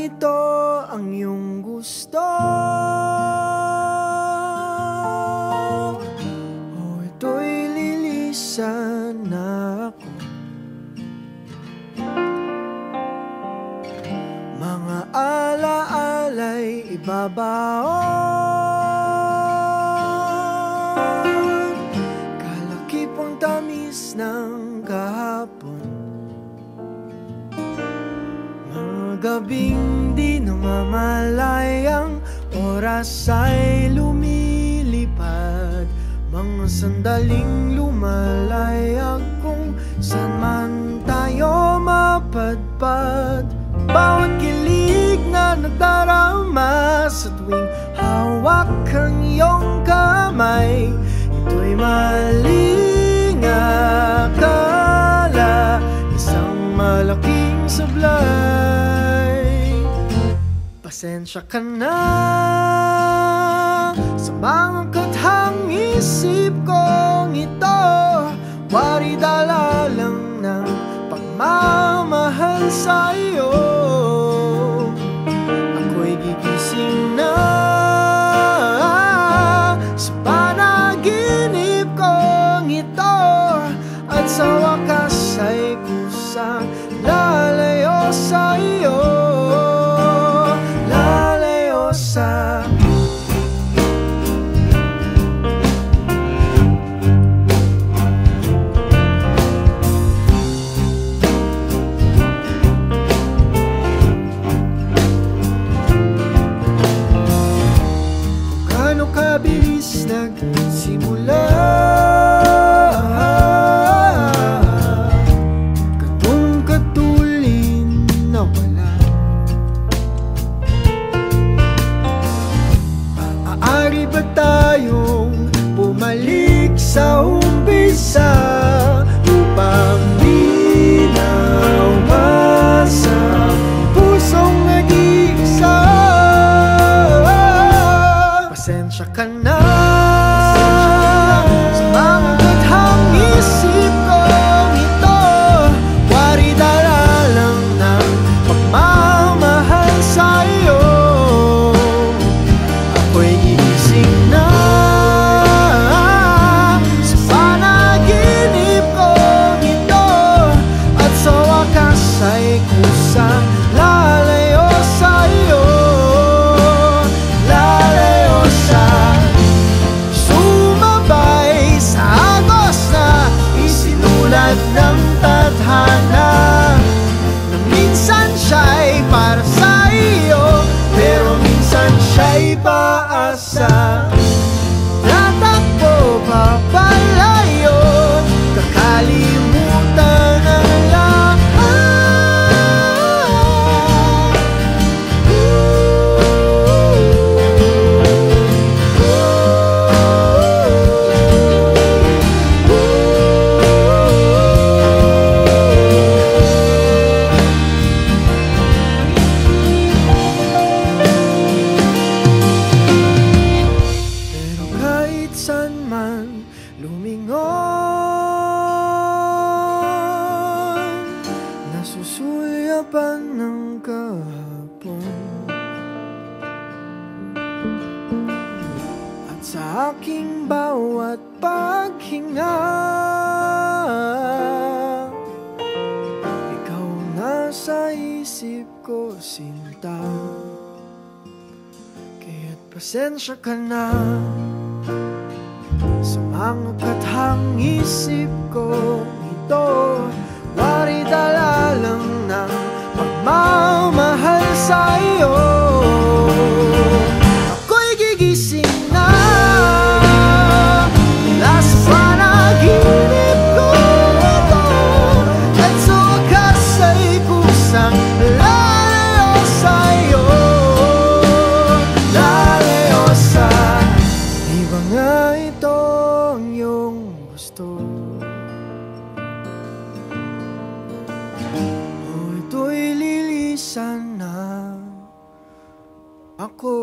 Ito ang iyong gusto? Ibabaon. Kalakipang tamis ng kahapon. Mga gabing di namamalayang Oras ay lumilipad. Mga sandaling lumalayag Kung saan man tayo mapadpad. Bawat kilig na nagdarama Sa tuwing hawak ang iyong kamay. Ito'y maling akala Isang malaking sablay. Pasensya ka na Sa mga Pasensya siya'y paasa Nasusulyapan ng kahapon. At sa aking bawat paghinga Ikaw nasa isip ko sinta. Kaya't pasensya ka na Sa mga kathang isip ko. Ito Wari dala lang ng pagmamahal sa iyo Ako'y gigising na. Mula sa panaginip ko ito At sa wakas ay kusang lalayo sa iyo Lalayo sa Di ba ang? sana ako.